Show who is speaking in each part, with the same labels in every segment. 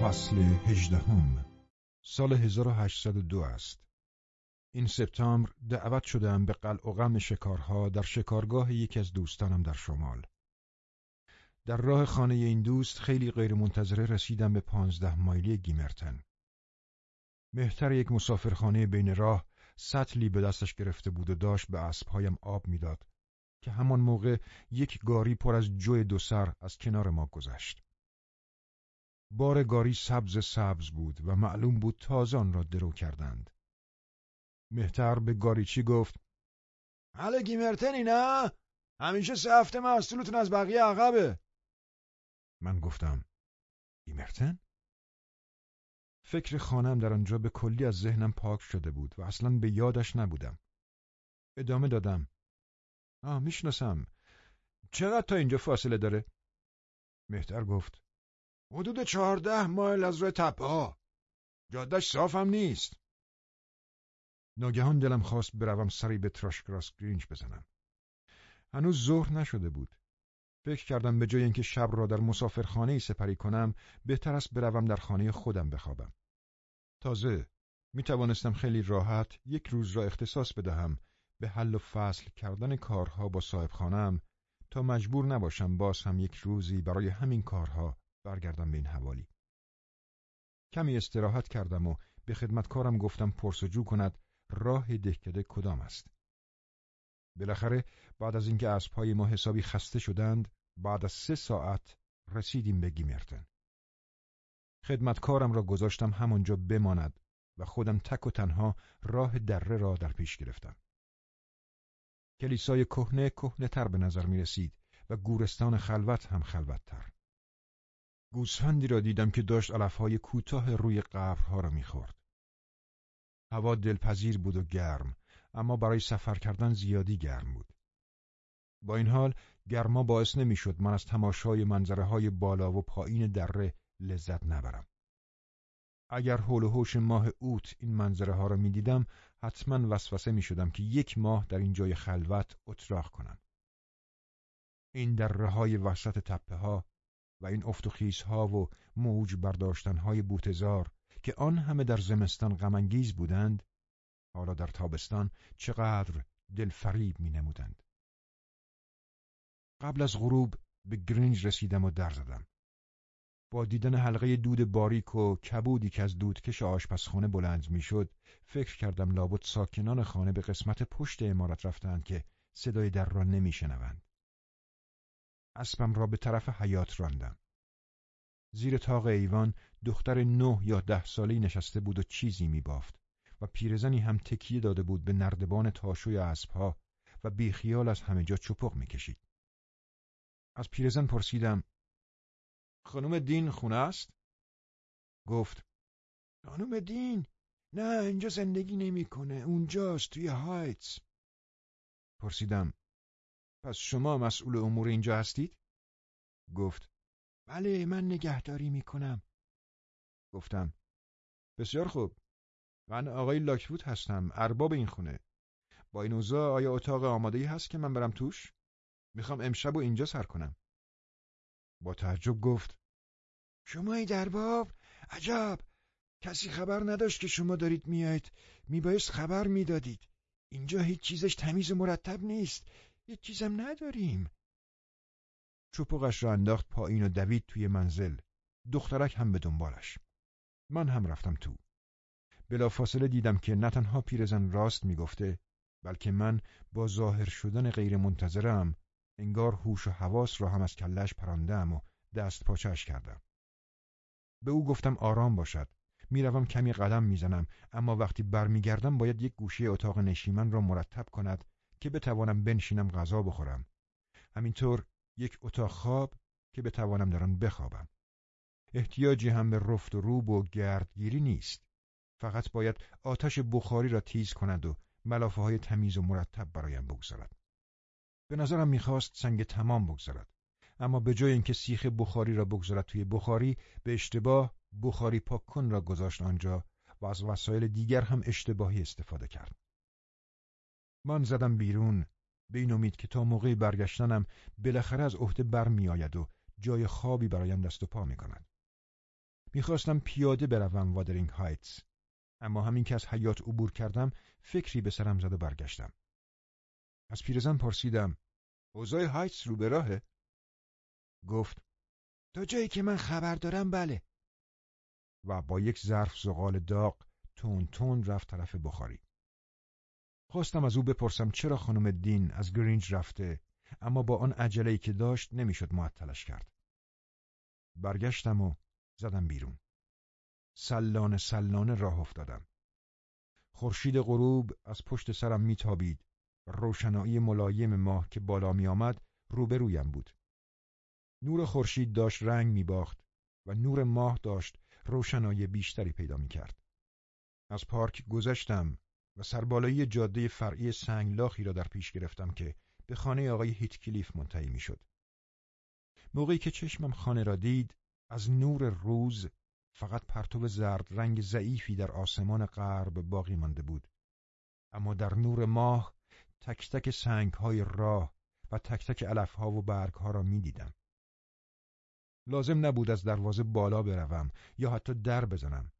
Speaker 1: فصل هجدهم سال 1802 است. این سپتامبر دعوت شدم به قلع شکارها در شکارگاه یکی از دوستانم در شمال. در راه خانه این دوست خیلی غیرمنتظره رسیدم به پانزده مایلی گیمرتن. مهتر یک مسافرخانه بین راه سطلی به دستش گرفته بود و داشت به اسبهایم آب می‌داد که همان موقع یک گاری پر از جوی دو سر از کنار ما گذشت. بار گاری سبز سبز بود و معلوم بود تازه آن را درو کردند. مهتر به گاریچی گفت
Speaker 2: حالا گیمرتنی نه؟ همیشه سه هفته محصولتون از بقیه عقبه.
Speaker 1: من گفتم گیمرتن؟ فکر خانم در آنجا به کلی از ذهنم پاک شده بود و اصلا به یادش نبودم. ادامه دادم. آه می‌شناسم. چقدر تا اینجا فاصله داره؟ مهتر گفت
Speaker 2: حدود چهارده مایل از روی تپه ها. جادش صافم نیست.
Speaker 1: ناگهان دلم خواست بروم سری به تراشگراس گرینج بزنم. هنوز ظهر نشده بود. فکر کردم به جای اینکه شب را در مسافرخانه ای سپری کنم بهتر است بروم در خانه خودم بخوابم. تازه می توانستم خیلی راحت یک روز را اختصاص بدهم به حل و فصل کردن کارها با صاحب خانم تا مجبور نباشم باز هم یک روزی برای همین کارها برگردم به این حوالی. کمی استراحت کردم و به خدمتکارم گفتم پرسجو کند راه دهکده کدام است. بالاخره بعد از اینکه اسبهای ما حسابی خسته شدند بعد از سه ساعت رسیدیم به گیمرتن. خدمتکارم را گذاشتم همانجا بماند و خودم تک و تنها راه دره را در پیش گرفتم. کلیسای کهنه کهنه تر به نظر می رسید و گورستان خلوت هم خلوت تر. گوسفندی را دیدم که داشت علفهای کوتاه روی قبرها را می‌خورد. هوا دلپذیر بود و گرم اما برای سفر کردن زیادی گرم بود. با این حال گرما باعث نمی‌شد من از تماشای منظره های بالا و پایین دره لذت نبرم. اگر حول و حوش ماه اوت این منظره ها را می‌دیدم حتما وسوسه می شدم که یک ماه در این جای خلوت اتراق کنم. این دره های وسط تپه ها و این افت و ها و موج برداشتن های بوتزار که آن همه در زمستان غمانگیز بودند حالا در تابستان چقدر دلفریب می نمودند. قبل از غروب به گرینج رسیدم و در زدم. با دیدن حلقه دود باریک و کبودی که از دودکش آشپزخانه بلند می‌شد فکر کردم لابد ساکنان خانه به قسمت پشت امارت رفتند که صدای در را نمیشنوند. اسبم را به طرف حیات راندم. زیر تاق ایوان دختر نه یا ده سالی نشسته بود و چیزی میبافت و پیرزنی هم تکیه داده بود به نردبان تاشوی اسبها و بیخیال از همه جا چپق می‌کشید. از پیرزن پرسیدم
Speaker 2: خانم دین خونه است؟
Speaker 1: گفت
Speaker 2: خانم دین نه اینجا زندگی نمی‌کنه اونجاست توی هایتس
Speaker 1: پرسیدم پس شما مسئول امور اینجا هستید؟
Speaker 2: گفت بله من نگهداری می‌کنم
Speaker 1: گفتم بسیار خوب من آقای لاکوود هستم ارباب این خونه با این اوضاع آیا اتاق آماده هست که من برم توش؟ می‌خوام امشب و اینجا سر کنم. با تعجب گفت
Speaker 2: شمایی درباب عجب کسی خبر نداشت که شما دارید میایید. میبایست خبر می‌دادید. اینجا هیچ چیزش تمیز و مرتب نیست. هیچ چیزم نداریم.
Speaker 1: چپقش را انداخت پایین و دوید توی منزل. دخترک هم به دنبالش. من هم رفتم تو. بلافاصله دیدم که نه تنها پیرزن راست می‌گفته بلکه من با ظاهر شدن غیر منتظرم انگار هوش و حواس را هم از کلش پراندم و دست پاچش کردم. به او گفتم آرام باشد. می‌روم کمی قدم می‌زنم اما وقتی برمیگردم باید یک گوشه اتاق نشیمن را مرتب کند که بتوانم بنشینم غذا بخورم. همینطور یک اتاق خواب که بتوانم در آن بخوابم. احتیاجی هم به رفت و روب و گردگیری نیست. فقط باید آتش بخاری را تیز کند و ملافه های تمیز و مرتب برایم بگذارد. به نظرم می‌خواست سنگ تمام بگذارد اما به جای اینکه سیخ بخاری را بگذارد توی بخاری به اشتباه بخاری پاک کن را گذاشت آنجا و از وسایل دیگر هم اشتباهی استفاده کرد. من زدم بیرون به این امید که تا موقع برگشتنم بالاخره از عهده بر می آید و جای خوابی برایم دست و پا می کند. می‌خواستم پیاده بروم وادرینگ هایتس اما همین که از حیات عبور کردم فکری به سرم زد و برگشتم. از پیرزن پرسیدم اوضاع هایتس رو به راهه؟ گفت
Speaker 2: تا جایی که من خبر دارم بله
Speaker 1: و با یک ظرف زغال داغ تون تون رفت طرف بخاری. خواستم از او بپرسم چرا خانم دین از گرینج رفته اما با آن عجله‌ای که داشت نمی‌شد معطلش کرد. برگشتم و زدم بیرون. سلانه سلانه راه افتادم. خورشید غروب از پشت سرم میتابید روشنایی ملایم ماه که بالا می آمد روبرویم بود. نور خورشید داشت رنگ می باخت و نور ماه داشت روشنایی بیشتری پیدا می کرد. از پارک گذشتم و سربالایی جاده فرعی سنگلاخی را در پیش گرفتم که به خانه آقای هیتکلیف منتهی می شد. موقعی که چشمم خانه را دید از نور روز فقط پرتو زرد رنگ ضعیفی در آسمان غرب باقی مانده بود اما در نور ماه تک تک سنگ های راه و تک تک علف ها و برگ ها را می دیدم. لازم نبود از دروازه بالا بروم یا حتی در بزنم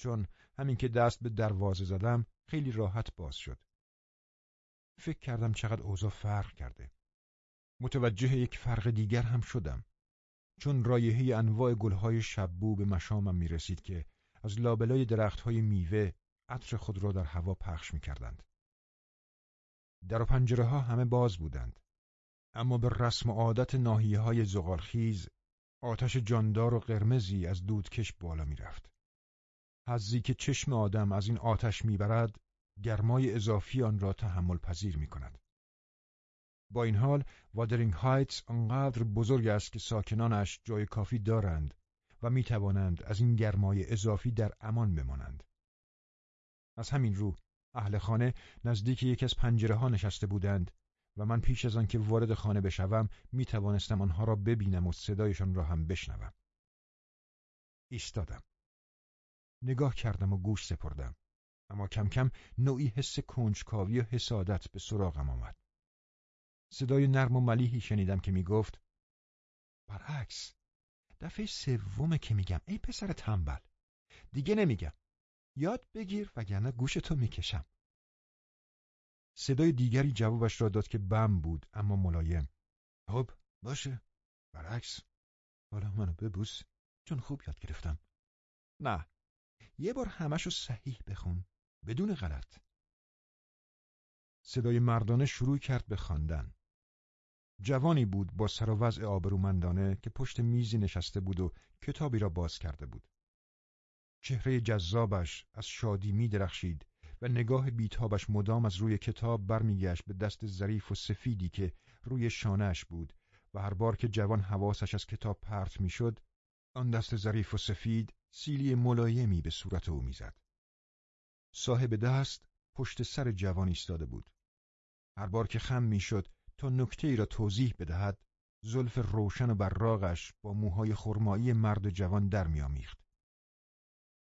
Speaker 1: چون همین که دست به دروازه زدم خیلی راحت باز شد. فکر کردم چقدر اوضاع فرق کرده. متوجه یک فرق دیگر هم شدم. چون رایحه انواع گلهای شبو به مشامم می رسید که از لابلای درختهای میوه عطر خود را در هوا پخش می کردند. در و پنجره ها همه باز بودند. اما به رسم عادت ناحیه های زغالخیز آتش جاندار و قرمزی از دودکش بالا می رفت. حزی که چشم آدم از این آتش می‌برد گرمای اضافی آن را تحمل پذیر می کند. با این حال وادرینگ هایتس آنقدر بزرگ است که ساکنانش جای کافی دارند و می توانند از این گرمای اضافی در امان بمانند. از همین رو اهل خانه نزدیک یکی از پنجره ها نشسته بودند و من پیش از آن که وارد خانه بشوم می توانستم آنها را ببینم و صدایشان را هم بشنوم. ایستادم. نگاه کردم و گوش سپردم. اما کم کم نوعی حس کنجکاوی و حسادت به سراغم آمد. صدای نرم و ملیحی شنیدم که می‌گفت برعکس دفعه سومه که میگم ای پسر تنبل دیگه نمیگم یاد بگیر وگرنه گوشتو می‌کشم. صدای دیگری جوابش را داد که بم بود اما ملایم. خب باشه. برعکس. حالا منو ببوس چون خوب یاد گرفتم. نه. یه بار همشو صحیح بخون. بدون غلط. صدای مردانه شروع کرد به خواندن. جوانی بود با سر و وضع آبرومندانه که پشت میزی نشسته بود و کتابی را باز کرده بود. چهره جذابش از شادی می درخشید و نگاه بیتابش مدام از روی کتاب برمیگشت به دست ظریف و سفیدی که روی شانهش بود و هر بار که جوان حواسش از کتاب پرت می‌شد آن دست ظریف و سفید سیلی ملایمی به صورت او می‌زد. صاحب دست پشت سر جوان ایستاده بود. هر بار که خم می‌شد تا نکته ای را توضیح بدهد زلف روشن و براغش با موهای خرمایی مرد جوان در میامیخت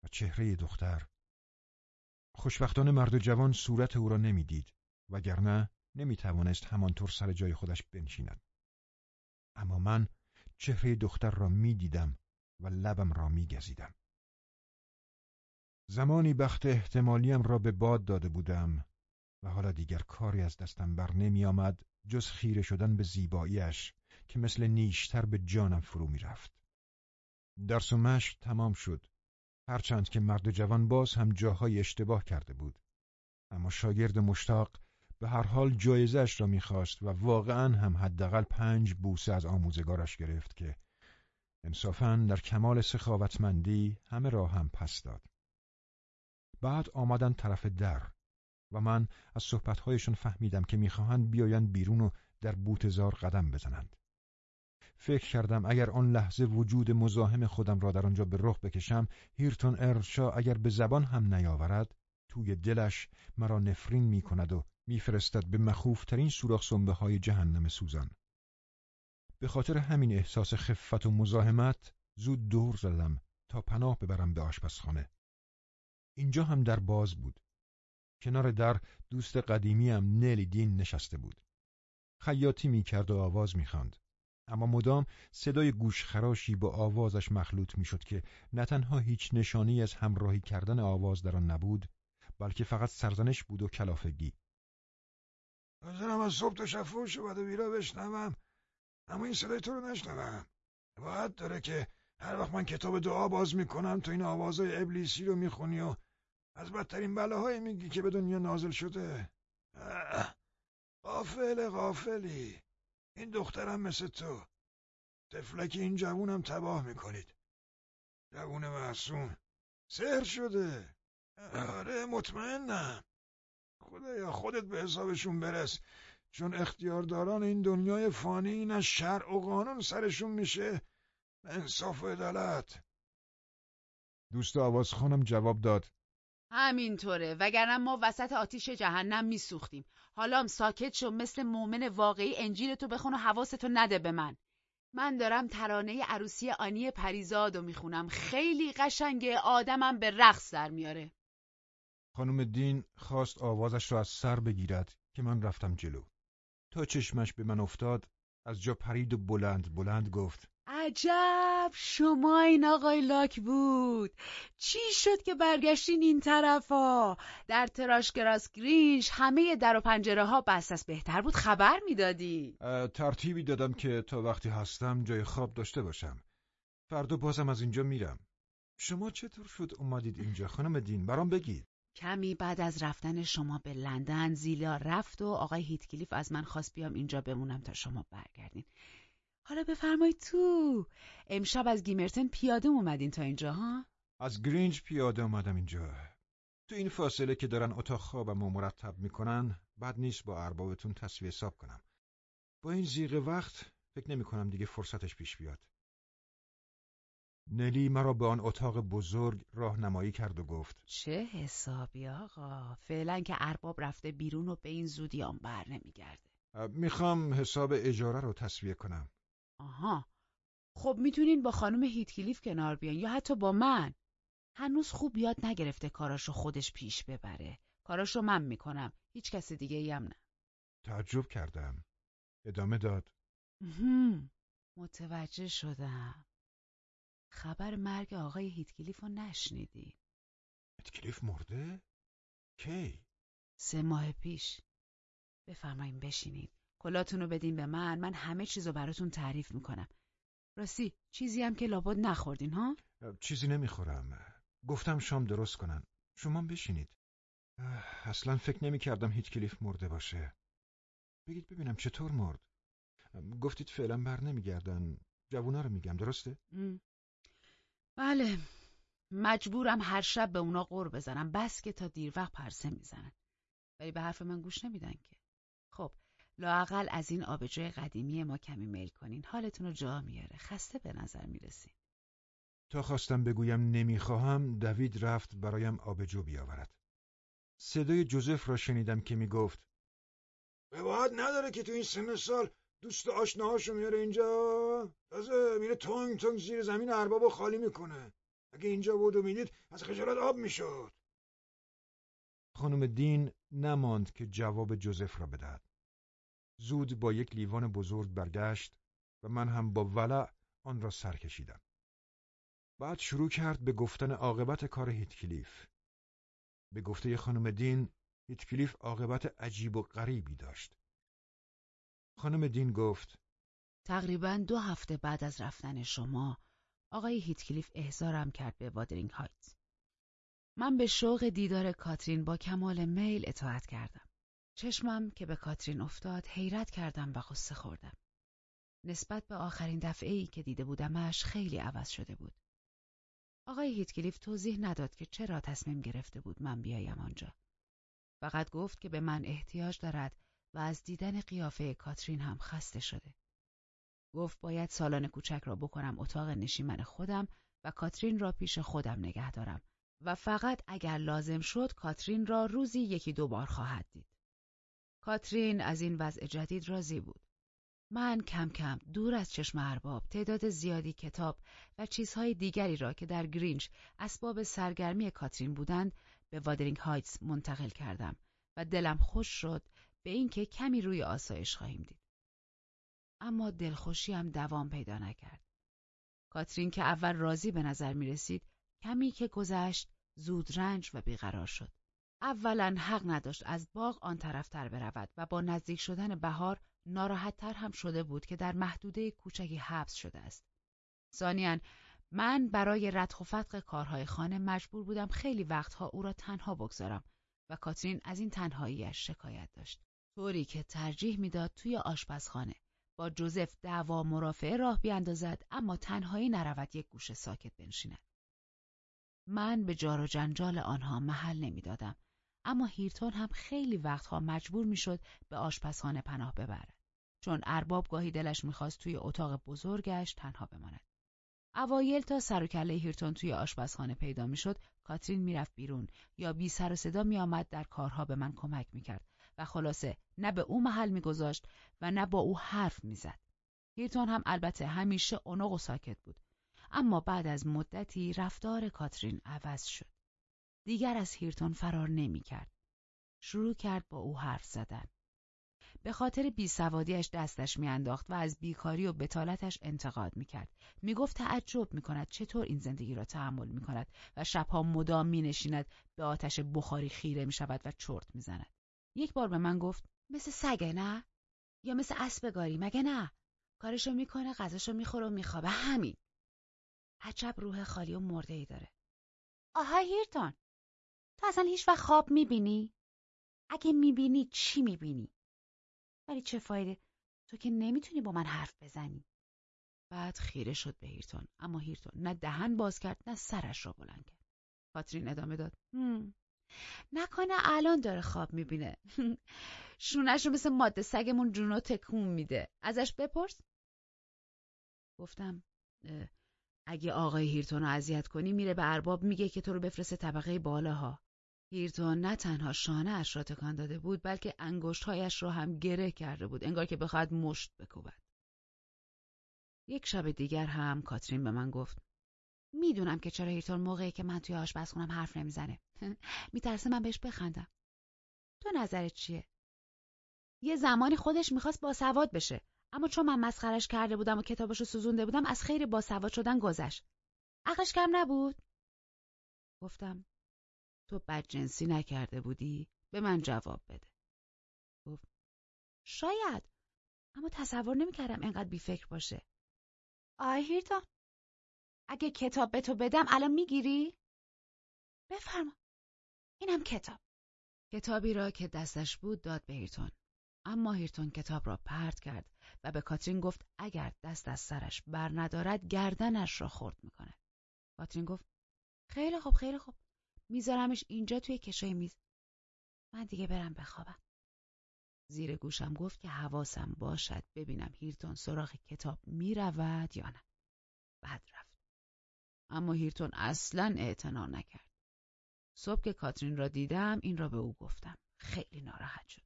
Speaker 1: چهره دختر. خوشبختانه مرد جوان صورت او را نمی‌دید وگرنه نمی‌توانست همانطور سر جای خودش بنشیند. اما من چهره دختر را می‌دیدم و لبم را میگزیدم. زمانی بخت احتمالیم را به باد داده بودم و حالا دیگر کاری از دستم بر نمی آمد جز خیره شدن به زیباییش که مثل نیشتر به جانم فرو می رفت. درس و مشق تمام شد. هرچند که مرد جوان باز هم جاهای اشتباه کرده بود اما شاگرد مشتاق به هر حال جایزش را می‌خواست و واقعا هم حداقل پنج بوسه از آموزگارش گرفت که انصافا در کمال سخاوتمندی همه را هم پس داد بعد آمدن طرف در و من از صحبتهایشان فهمیدم که می‌خواهند بیایند بیرون و در بوتزار قدم بزنند. فکر کردم اگر آن لحظه وجود مزاحم خودم را در آنجا به رخ بکشم هیرتون ارشا اگر به زبان هم نیاورد توی دلش مرا نفرین می کند و میفرستد به مخوفترین سوراخ سنبه های جهنم سوزان. به خاطر همین احساس خفت و مزاحمت زود دور زدم تا پناه ببرم به آشپزخانه. اینجا هم در باز بود. کنار در دوست قدیمیم نلی دین نشسته بود. خیاطی می کرد و آواز می خاند. اما مدام صدای گوشخراشی با آوازش مخلوط می شد که نه تنها هیچ نشانی از همراهی کردن آواز در آن نبود بلکه فقط سرزنش بود و کلافگی.
Speaker 2: حاضرم از صبح تا شب فوش و بیرا بشنوم اما این صدای تو رو نشنوم. باید داره که هر وقت من کتاب دعا باز می‌کنم تو این آوازهای ابلیسی رو می‌خونی و از بدترین بلاهایی میگی که به دنیا نازل شده. غافل غافلی. این دخترم مثل تو. تفلک این جوونم تباه می‌کنید. جوون معصوم. سهر شده. آره مطمئنم. خدایا خودت به حسابشون برس. چون اختیارداران این دنیای فانی از شرع و قانون سرشون میشه. انصاف و عدالت.
Speaker 1: دوست آواز خانم جواب داد.
Speaker 3: همینطوره. وگرنه ما وسط آتیش جهنم میسوختیم. حالا ساکت شو مثل مؤمن واقعی انجیل تو بخون و حواستو نده به من. من دارم ترانه عروسی آنی پریزاد و می‌خونم. خیلی قشنگه آدمم به رقص در میاره.
Speaker 1: خانم دین خواست آوازش را از سر بگیرد که من رفتم جلو. تا چشمش به من افتاد از جا پرید و بلند بلند گفت
Speaker 3: عجب شما این آقای لاک بود. چی شد که برگشتین این طرفا؟ در تراشگراس گرینش همه در و پنجره ها بست از بهتر بود خبر می‌دادی.
Speaker 1: ترتیبی دادم که تا وقتی هستم جای خواب داشته باشم. فردا بازم از اینجا میرم. شما چطور شد اومدید اینجا خانم دین؟ برام بگید.
Speaker 3: کمی بعد از رفتن شما به لندن زیلا رفت و آقای هیتکلیف از من خواست بیام اینجا بمونم تا شما برگردین. حالا بفرمایید تو. امشب از گیمرتن پیاده اومدین تا اینجا ها؟
Speaker 1: از گرینج پیاده اومدم اینجا. تو این فاصله که دارن اتاق خوابم و مرتب می‌کنن بد نیست با اربابتون تصویه حساب کنم. با این زیغ وقت فکر نمی کنم دیگه فرصتش پیش بیاد. نلی مرا به آن اتاق بزرگ راهنمایی کرد و گفت
Speaker 3: چه حسابی آقا؟ فعلا که ارباب رفته بیرون و به این زودی آن بر نمیگرده.
Speaker 1: می‌خوام حساب اجاره رو تصویه کنم.
Speaker 3: آها. خب می‌تونین با خانم هیتکلیف کنار بیان یا حتی با من. هنوز خوب یاد نگرفته کاراشو خودش پیش ببره. کاراشو من می‌کنم. هیچ کس دیگه ای هم نه.
Speaker 1: تعجب کردم. ادامه داد.
Speaker 3: متوجه شدم. خبر مرگ آقای هیتکلیف رو نشنیدی.
Speaker 1: هیتکلیف مرده؟ کی؟
Speaker 3: سه ماه پیش. بفرمایین بشینید. کلاتون رو بدین به من من همه چیزو براتون تعریف می‌کنم. راستی چیزی هم که لابد نخوردین ها؟
Speaker 1: چیزی نمی‌خورم. گفتم شام درست کنن. شما بشینید. اصلا فکر نمی‌کردم هیچ کلیف مرده باشه. بگید ببینم چطور مرد. گفتید فعلا بر نمیگردن. جوونا رو میگم درسته؟
Speaker 3: بله. مجبورم هر شب به اونا قور بزنم. بس که تا دیر وقت پرسه می‌زنن. ولی به حرف من گوش نمیدن که. لاقل از این آبجوی قدیمی ما کمی میل کنین. حالتون رو جا میاره. خسته به نظر می‌رسین.
Speaker 1: تا خواستم بگویم نمی‌خواهم دوید رفت برایم آبجو بیاورد. صدای جوزف را شنیدم که می‌گفت
Speaker 2: باید نداره که تو این سن سال دوست آشناهاشو میاره اینجا. تازه میره تونگ تونگ زیر زمین اربابو خالی می‌کنه. اگه اینجا بود و می‌دید از خجالت آب می‌شد.
Speaker 1: خانم دین نماند که جواب جوزف را بدهد. زود با یک لیوان بزرگ برگشت و من هم با ولع آن را سر کشیدم. بعد شروع کرد به گفتن عاقبت کار هیتکلیف. به گفته خانم دین هیتکلیف عاقبت عجیب و غریبی داشت. خانم دین گفت
Speaker 3: تقریبا دو هفته بعد از رفتن شما آقای هیتکلیف احضارم کرد به وادرینگ هایت. من به شوق دیدار کاترین با کمال میل اطاعت کردم. چشمم که به کاترین افتاد حیرت کردم و غصه خوردم. نسبت به آخرین دفعه ای که دیده بودمش خیلی عوض شده بود. آقای هیتکلیف توضیح نداد که چرا تصمیم گرفته بود من بیایم آنجا. فقط گفت که به من احتیاج دارد و از دیدن قیافه کاترین هم خسته شده. گفت باید سالن کوچک را بکنم اتاق نشیمن خودم و کاترین را پیش خودم نگه دارم و فقط اگر لازم شد کاترین را روزی یکی دو بار خواهد دید. کاترین از این وضع جدید راضی بود. من کم کم دور از چشم ارباب تعداد زیادی کتاب و چیزهای دیگری را که در گرینچ اسباب سرگرمی کاترین بودند به وادرینگ هایتس منتقل کردم و دلم خوش شد به اینکه کمی روی آسایش خواهیم دید. اما دلخوشیم دوام پیدا نکرد. کاترین که اول راضی به نظر می رسید کمی که گذشت زود رنج و بیقرار شد. اولا حق نداشت از باغ آن طرفتر برود و با نزدیک شدن بهار ناراحتتر هم شده بود که در محدوده کوچکی حبس شده است. ثانیا من برای ردخ و فتق کارهای خانه مجبور بودم خیلی وقتها او را تنها بگذارم و کاترین از این تنهاییش شکایت داشت. طوری که ترجیح می‌داد توی آشپزخانه با جوزف دعوا مرافعه راه بیاندازد اما تنهایی نرود یک گوشه ساکت بنشیند. من به جار و جنجال آنها محل نمی‌دادم اما هیرتون هم خیلی وقتها مجبور می‌شد به آشپزخانه پناه ببرد. چون ارباب گاهی دلش می‌خواست توی اتاق بزرگش تنها بماند. اوایل تا سر و کله هیرتون توی آشپزخانه پیدا می‌شد کاترین می‌رفت بیرون یا بی سر و صدا میآمد در کارها به من کمک می‌کرد و خلاصه نه به او محل میگذاشت و نه با او حرف می‌زد. هیرتون هم البته همیشه اونق و ساکت بود. اما بعد از مدتی رفتار کاترین عوض شد. دیگر از هیرتون فرار نمی‌کرد. شروع کرد با او حرف زدن. به خاطر بیسوادیش دستش میانداخت و از بیکاری و بتالتش انتقاد می‌کرد. می‌گفت تعجب می‌کند چطور این زندگی را تحمل می‌کند و شبها مدام مینشیند به آتش بخاری خیره می‌شود و چرت می‌زند. یک بار به من گفت مثل سگه نه؟ یا مثل اسبگاری مگه نه؟ کارشو می‌کنه غذاشو می‌خوره و میخوابه همین. عجب روح خالی و مرده ای داره. آها هیرتون! تو اصلا هیچ وقت خواب می‌بینی؟ اگه می‌بینی چی می‌بینی؟ ولی چه فایده؟ تو که نمی‌تونی با من حرف بزنی. بعد خیره شد به هیرتون اما هیرتون نه دهن باز کرد نه سرش را بلند کرد. کاترین ادامه داد. هم. نکنه الان داره خواب می‌بینه. شونش رو مثل ماده سگمون جونو تکون میده. ازش بپرس. گفتم اگه آقای هیرتون رو اذیت کنی میره به ارباب میگه که تو رو بفرسته طبقه بالاها. هیرتون نه تنها شانه اش را تکان داده بود بلکه انگشتهایش را هم گره کرده بود انگار که بخواهد مشت بکوبد. یک شب دیگر هم کاترین به من گفت می‌دونم که چرا هیرتون موقعی که من توی آشپزخونم حرف نمی‌زنه. میترسه من بهش بخندم. تو نظرت چیه؟ یه زمانی خودش می‌خواست با سواد بشه اما چون من مسخرش کرده بودم و کتابشو سوزونده بودم از خیر با سواد شدن گذشت. عقلش کم نبود؟ گفتم تو بدجنسی نکرده بودی؟ به من جواب بده. گفت شاید اما تصور نمی‌کردم انقدر بیفکر باشه. آی هیرتون اگه کتاب به تو بدم الان می‌گیری؟ بفرما اینم کتاب. کتابی را که دستش بود داد به هیرتون. اما هیرتون کتاب را پرت کرد و به کاترین گفت اگر دست از سرش بر ندارد گردنش را خورد می‌کند. کاترین گفت خیلی خوب خیلی خوب میذارمش اینجا توی کشوی میز. من دیگه برم بخوابم. زیر گوشم گفت که حواسم باشد ببینم هیرتون سراغ کتاب می‌رود یا نه. بعد رفت. اما هیرتون اصلا اعتنا نکرد. صبح که کاترین را دیدم این را به او گفتم. خیلی ناراحت شد.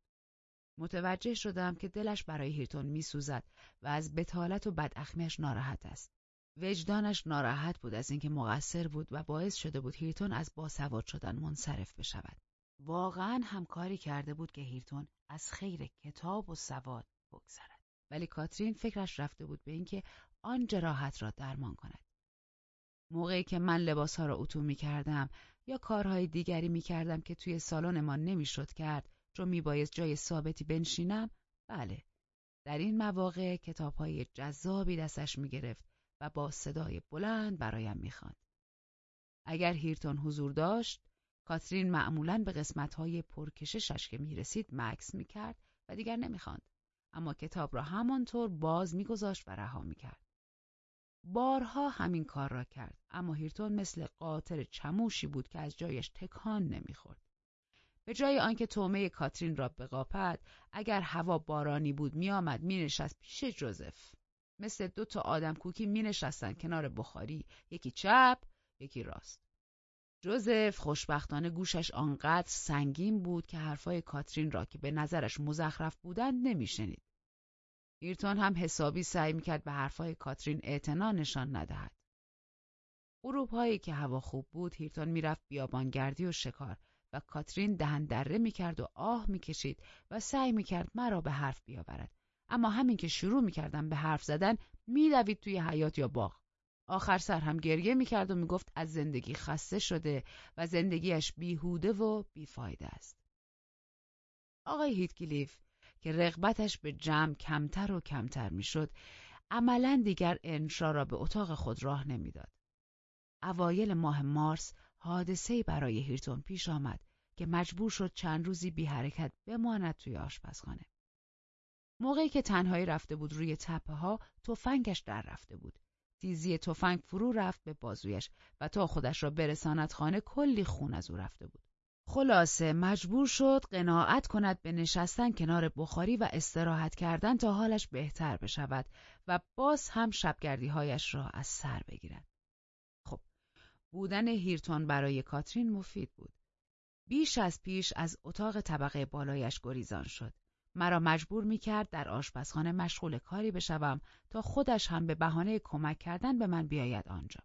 Speaker 3: متوجه شدم که دلش برای هیرتون میسوزد و از بتالت و بداخمیش ناراحت است. وجدانش ناراحت بود از اینکه مقصر بود و باعث شده بود هیرتون از باسواد شدن منصرف بشود. واقعا هم کاری کرده بود که هیرتون از خیر کتاب و سواد بگذرد. ولی کاترین فکرش رفته بود به اینکه آن جراحت را درمان کند. موقعی که من لباسها را اتو می کردم یا کارهای دیگری می کردم که توی سالن ما نمی‌شد کرد چون میبایست جای ثابتی بنشینم بله در این مواقع کتابهای جذابی دستش می‌گرفت و با صدای بلند برایم می‌خواند. اگر هیرتون حضور داشت، کاترین معمولا به قسمتهای پرکششش که می‌رسید مکس می‌کرد و دیگر نمی‌خواند. اما کتاب را همانطور باز میگذاشت و رها می‌کرد. بارها همین کار را کرد اما هیرتون مثل قاطر چموشی بود که از جایش تکان نمی‌خورد. به جای آنکه تومه کاترین را بقاپد اگر هوا بارانی بود میآمد مینشست پیش جوزف مثل دو تا آدم کوکی می نشستن کنار بخاری. یکی چپ یکی راست. جوزف خوشبختانه گوشش آنقدر سنگین بود که حرفای کاترین را که به نظرش مزخرف بودند نمیشنید. هیرتون هم حسابی سعی می‌کرد به حرفهای کاترین اعتنا نشان ندهد. غروب هایی که هوا خوب بود هیرتون می‌رفت بیابانگردی و شکار و کاترین دهن دره می‌کرد و آه می‌کشید و سعی می‌کرد مرا به حرف بیاورد. اما همین که شروع می‌کردم به حرف زدن میدوید توی حیات یا باغ. آخر سر هم گریه می‌کرد و می‌گفت از زندگی خسته شده و زندگیش بیهوده و بیفایده است. آقای هیتگلیف که رغبتش به جمع کمتر و کمتر می‌شد عملا دیگر انشا را به اتاق خود راه نمی‌داد. اوایل ماه مارس حادثه برای هیرتون پیش آمد که مجبور شد چند روزی بی حرکت بماند توی آشپزخانه. موقعی که تنهایی رفته بود روی تپه ها تفنگش در رفته بود. تیزی تفنگ فرو رفت به بازویش و تا خودش را برساند خانه کلی خون از او رفته بود. خلاصه مجبور شد قناعت کند به نشستن کنار بخاری و استراحت کردن تا حالش بهتر بشود و باز هم شبگردی هایش را از سر بگیرد. بودن هیرتون برای کاترین مفید بود. بیش از پیش از اتاق طبقه بالایش گریزان شد. مرا مجبور می کرد در آشپزخانه مشغول کاری بشوم تا خودش هم به بهانه کمک کردن به من بیاید آنجا.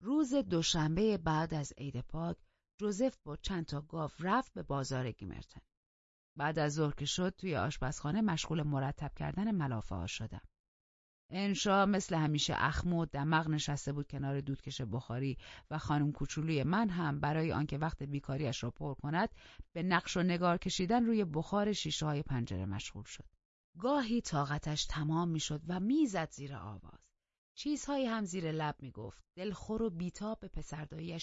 Speaker 3: روز دوشنبه بعد از عید پاک جوزف با چند تا گاو رفت به بازار گیمرتن. بعد از ظهر که شد توی آشپزخانه مشغول مرتب کردن ملافه ها شدم. انشا مثل همیشه اخم و دماغ نشسته بود کنار دودکش بخاری و خانم کوچولوی من هم برای آنکه وقت بیکاریش را پر کند به نقش و نگار کشیدن روی بخار شیشه های پنجره مشغول شد. گاهی طاقتش تمام می‌شد و می‌زد زیر آواز. چیزهایی هم زیر لب می‌گفت. دلخور و بیتاب به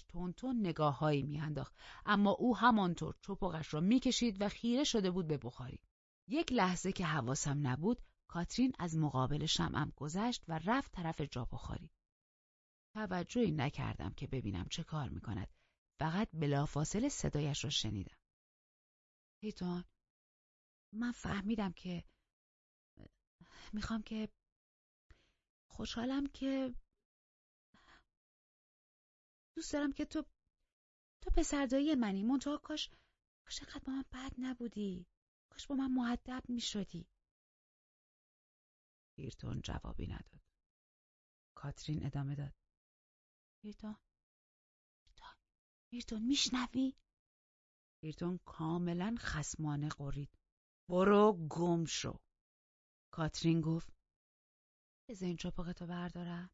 Speaker 3: تون تون نگاههایی میانداخت اما او همانطور چپقش را می‌کشید و خیره شده بود به بخاری. یک لحظه که حواسم نبود کاترین از مقابل شمعم گذشت و رفت طرف جا بخاری. توجهی نکردم که ببینم چه کار می‌کند. فقط بلافاصله صدایش را شنیدم. هیتون من فهمیدم که می‌خوام که خوشحالم که دوست دارم که تو تو پسردایی منی منتها کاش کاش با من بد نبودی کاش با من معدب می‌شدی ایرتون جوابی نداد. کاترین ادامه داد. ایرتون ایرتون ایرتون میشنوی؟ ایرتون کاملا خسمانه قرید. برو گم شو. کاترین گفت از این چپقتو بردارم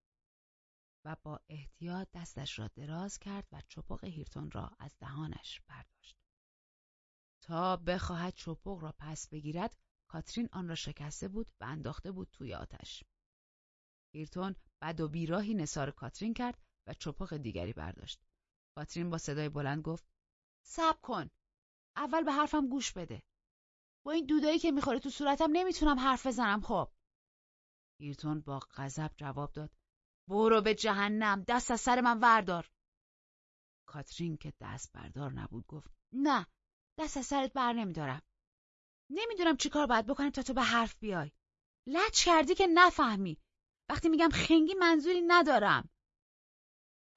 Speaker 3: و با احتیاط دستش را دراز کرد و چپق هیرتون را از دهانش برداشت. تا بخواهد چپق را پس بگیرد کاترین آن را شکسته بود و انداخته بود توی آتش. ایرتون بد و بیراهی نصار کاترین کرد و چپق دیگری برداشت. کاترین با صدای بلند گفت صبر کن. اول به حرفم گوش بده. با این دودایی که می‌خوره تو صورتم نمی‌تونم حرف بزنم خب. ایرتون با غضب جواب داد. برو به جهنم دست از سر من وردار. کاترین که دست بردار نبود گفت نه دست از سرت بر نمیدارم. نمی‌دونم چیکار باید بکنم تا تو به حرف بیای. لچ کردی که نفهمی. وقتی میگم خنگی منظوری ندارم.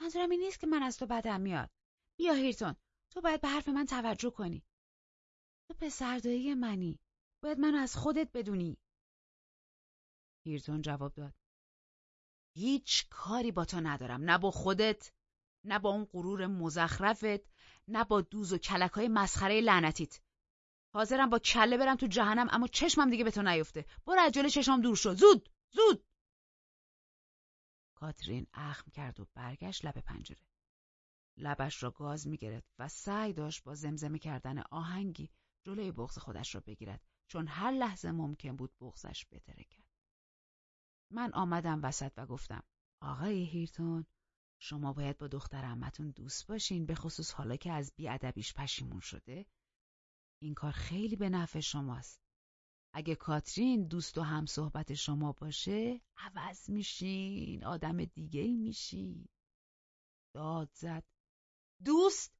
Speaker 3: منظورم این نیست که من از تو بدم میاد. بیا هیرتون تو باید به حرف من توجه کنی. تو پسردایی منی. باید منو از خودت بدونی. هیرتون جواب داد. هیچ کاری با تو ندارم. نه با خودت نه با اون غرور مزخرفت نه با دوز و کلکای مسخره لعنتیت. حاضرم با کله برم تو جهنم اما چشمم دیگه به تو نیفته. برو از چشمم دور شد زود زود. کاترین اخم کرد و برگشت لب پنجره. لبش را گاز می‌گرفت و سعی داشت با زمزمه کردن آهنگی جلوی بغز خودش را بگیرد چون هر لحظه ممکن بود بغزش کرد. من آمدم وسط و گفتم آقای هیرتون شما باید با دختر دوست باشین به خصوص حالا که از بیادبیش پشیمون شده؟ این کار خیلی به نفع شماست. اگه کاترین دوست و هم صحبت شما باشه عوض میشین آدم دیگه ای میشین. داد زد. دوست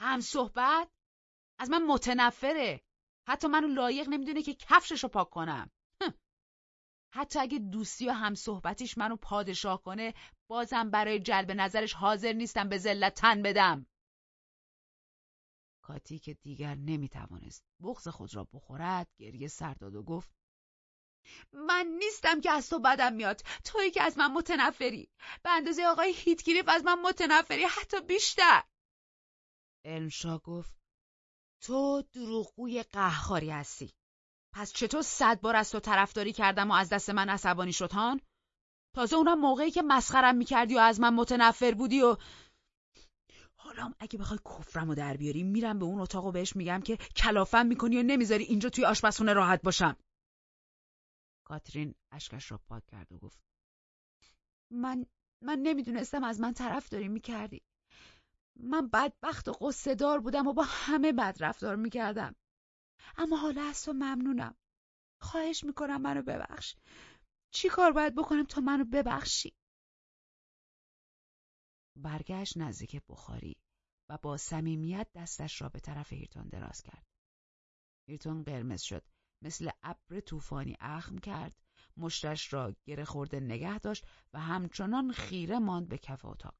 Speaker 3: هم صحبت از من متنفره. حتی منو لایق نمی‌دونه که کفششو پاک کنم. حتی اگه دوستی و هم صحبتیش منو پادشاه کنه بازم برای جلب نظرش حاضر نیستم به ذلت تن بدم. کاتی که دیگر نمی‌توانست بغز خود را بخورد گریه سر داد و گفت من نیستم که از تو بدم میاد. تویی که از من متنفری. به اندازه آقای هیتگیریف از من متنفری حتی بیشتر. انشا گفت تو دروغگوی قهخاری هستی. پس چطور صد بار از تو طرفداری کردم و از دست من عصبانی شد هان؟ تازه اونم موقعی که مسخرم می‌کردی و از من متنفر بودی و حالا اگه بخوای کفرم و در بیاری میرم به اون اتاق و بهش میگم که کلافم می‌کنی و نمی‌ذاری اینجا توی آشپزخونه راحت باشم. کاترین اشکش را پاک کرد و گفت من من نمی‌دونستم از من طرف داری می‌کردی. من بدبخت و قصه دار بودم و با همه بد رفتار می‌کردم. اما حالا از تو ممنونم. خواهش می‌کنم منو ببخش. چی کار باید بکنم تا منو ببخشی؟ برگشت نزدیک بخاری. و با صمیمیت دستش را به طرف هیرتون دراز کرد. هیرتون قرمز شد. مثل ابر طوفانی اخم کرد. مشتش را گره خورده نگه داشت و همچنان خیره ماند به کف اتاق.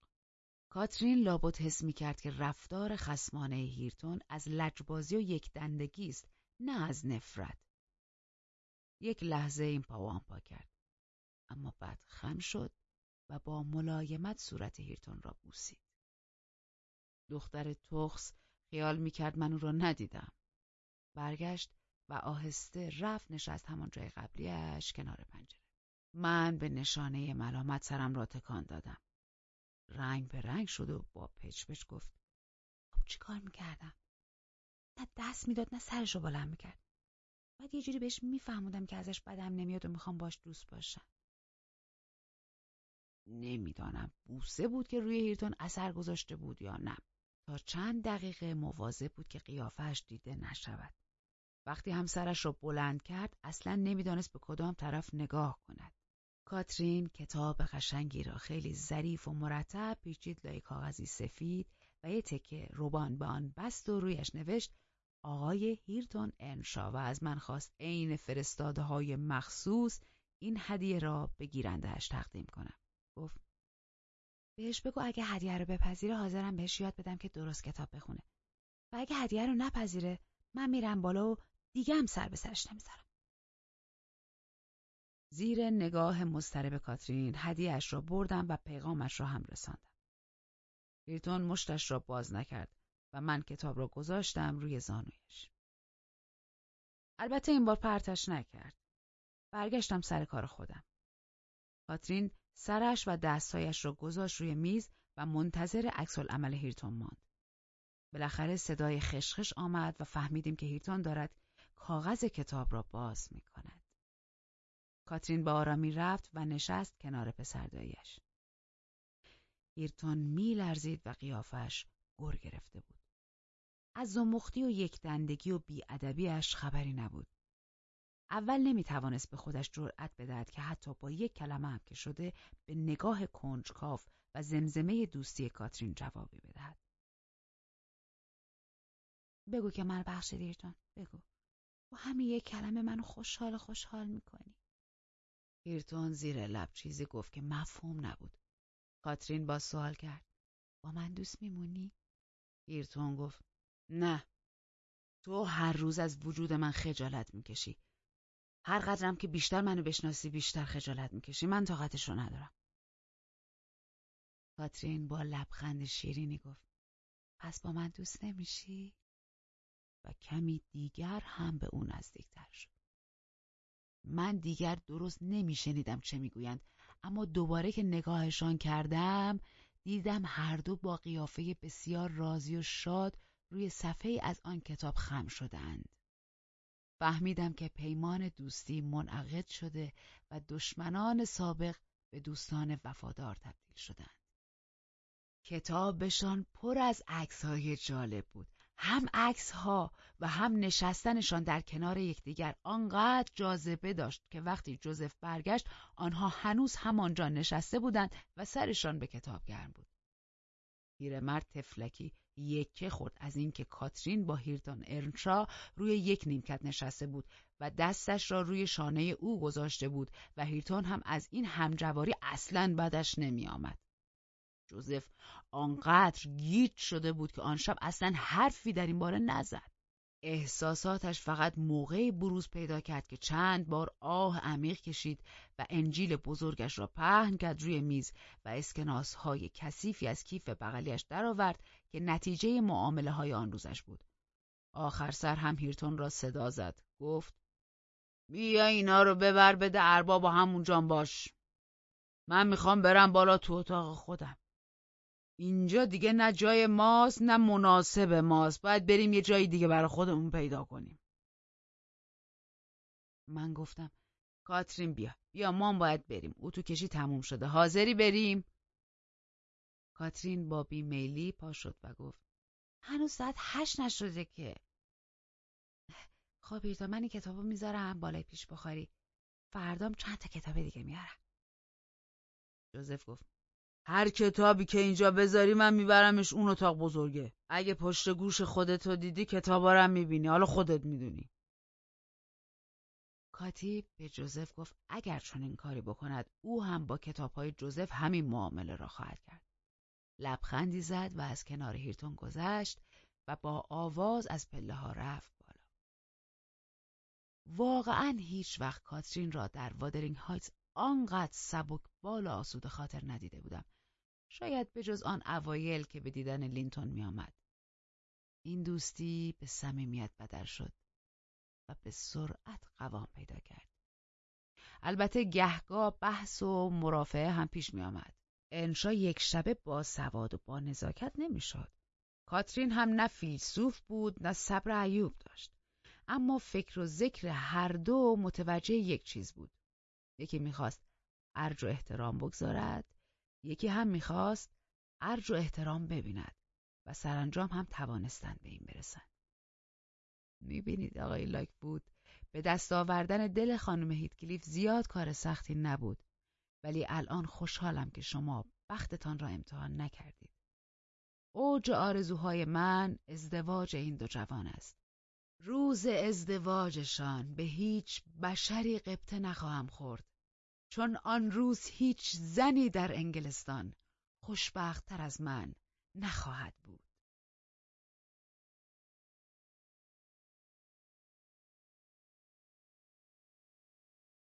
Speaker 3: کاترین لابد حس می کرد که رفتار خسمانه هیرتون از لجبازی و یک دندگی است نه از نفرت. یک لحظه این پا پا کرد. اما بعد خم شد و با ملایمت صورت هیرتون را بوسید. دختر تخس خیال می‌کرد من او را ندیدم. برگشت و آهسته رفت نشست همان جای قبلیش کنار پنجره. من به نشانه ملامت سرم را تکان دادم. رنگ به رنگ شد و با پچ پچ گفت خب چی کار می‌کردم؟ نه دست می‌داد نه سرش رو بلند می‌کرد. بعد یه جوری بهش میفهمودم که ازش بدم نمیاد و می‌خوام باش دوست باشم. نمی‌دانم بوسه بود که روی هیرتون اثر گذاشته بود یا نه. تا چند دقیقه مواظب بود که قیافش دیده نشود. وقتی همسرش را بلند کرد اصلا نمی‌دانست به کدام طرف نگاه کند. کاترین کتاب قشنگی را خیلی ظریف و مرتب پیچید لای کاغذی سفید و یه تکه روبان به آن بست و رویش نوشت آقای هیرتون انشا و از من خواست عین فرستاده های مخصوص این هدیه را به گیرندهش تقدیم کنم. گفت بهش بگو اگه هدیه رو بپذیره حاضرم بهش یاد بدم که درست کتاب بخونه و اگه هدیه رو نپذیره من میرم بالا و دیگه هم سر به سرش نمی‌ذارم زیر نگاه مضطرب کاترین هدیهش را بردم و پیغامش را هم رساندم. هیرتون مشتش را باز نکرد و من کتاب را گذاشتم روی زانویش. البته این بار پرتش نکرد. برگشتم سر کار خودم. کاترین سرش و دستایش را گذاشت روی میز و منتظر عکس عمل هیرتون ماند. بالاخره صدای خشخش آمد و فهمیدیم که هیرتون دارد کاغذ کتاب را باز می کند. کاترین با آرامی رفت و نشست کنار پسردایش. هیرتون می لرزید و قیافش گر گرفته بود. از زمختی و یک دندگی و بیادبیش خبری نبود. اول نمی توانست به خودش جرأت بدهد که حتی با یک کلمه هم که شده به نگاه کنجکاف و زمزمه دوستی کاترین جوابی بدهد. بگو که من بخش دیرتون بگو. با همین یک کلمه منو خوشحال خوشحال می‌کنی. هیرتون زیر لب چیزی گفت که مفهوم نبود. کاترین با سوال کرد. با من دوست میمونی؟ هیرتون گفت نه. تو هر روز از وجود من خجالت می‌کشی. هر قدرم که بیشتر منو بشناسی بیشتر خجالت می‌کشی. من طاقتشو ندارم. کاترین با لبخند شیرینی گفت پس با من دوست نمیشی؟ و کمی دیگر هم به او نزدیکتر شد. من دیگر درست نمیشنیدم چه می‌گویند اما دوباره که نگاهشان کردم دیدم هر دو با قیافه بسیار راضی و شاد روی صفحه از آن کتاب خم شدند. فهمیدم که پیمان دوستی منعقد شده و دشمنان سابق به دوستان وفادار تبدیل شدند. کتابشان پر از عکسهای جالب بود هم عکس ها و هم نشستنشان در کنار یکدیگر آنقدر جاذبه داشت که وقتی جوزف برگشت آنها هنوز همانجا نشسته بودند و سرشان به کتاب گرم بود. پیرمرد تفلکی یکه خورد از اینکه کاترین با هیرتون ارنشا روی یک نیمکت نشسته بود و دستش را روی شانه او گذاشته بود و هیرتون هم از این همجواری اصلا بدش نمی آمد. جوزف آنقدر گیج شده بود که آن شب اصلا حرفی در این باره نزد. احساساتش فقط موقعی بروز پیدا کرد که چند بار آه عمیق کشید و انجیل بزرگش را پهن کرد روی میز و اسکناس های کثیفی از کیف بغلیش درآورد که نتیجه معامله های آن روزش بود. آخر سر هم هیرتون را صدا زد. گفت بیا اینا رو ببر بده ارباب با همونجا باش. من می‌خوام برم بالا تو اتاق خودم. اینجا دیگه نه جای ماست نه مناسب ماست. باید بریم یه جای دیگه برای خودمون پیدا کنیم. من گفتم کاترین بیا. بیا ما باید بریم. اتو کشی تموم شده. حاضری بریم؟ کاترین با بیمیلی پا شد و گفت هنوز ساعت هشت نشده که. خب ایرتا من این کتابو می‌ذارم بالای پیش بخاری. فردام چند تا کتاب دیگه میارم. جوزف گفت هر کتابی که اینجا بذاری من میبرمش اون اتاق بزرگه. اگه پشت گوش خودتو دیدی کتابارم می‌بینی. حالا خودت می‌دونی. کاتیب به جوزف گفت اگر چون این کاری بکند او هم با کتابهای جوزف همین معامله را خواهد کرد. لبخندی زد و از کنار هیرتون گذشت و با آواز از پله ها رفت بالا. واقعا هیچ وقت کاترین را در وادرینگ هایتس آنقدر سبک بالا آسوده خاطر ندیده بودم شاید به جز آن اوایل که به دیدن لینتون می آمد. این دوستی به صمیمیت بدل شد و به سرعت قوام پیدا کرد. البته گهگاه بحث و مرافعه هم پیش می آمد. انشا یک شبه با سواد و با نزاکت نمی‌شد. کاترین هم نه فیلسوف بود نه صبر ایوب داشت. اما فکر و ذکر هر دو متوجه یک چیز بود. یکی می‌خواست ارج و احترام بگذارد یکی هم می‌خواست ارج و احترام ببیند و سرانجام هم توانستند به این برسند. می‌بینید آقای لاک بود به دست آوردن دل خانم هیتکلیف زیاد کار سختی نبود ولی الان خوشحالم که شما بختتان را امتحان نکردید. اوج آرزوهای من ازدواج این دو جوان است. روز ازدواجشان به هیچ بشری قبطه نخواهم خورد چون آن روز هیچ زنی در انگلستان خوشبختتر از من نخواهد بود.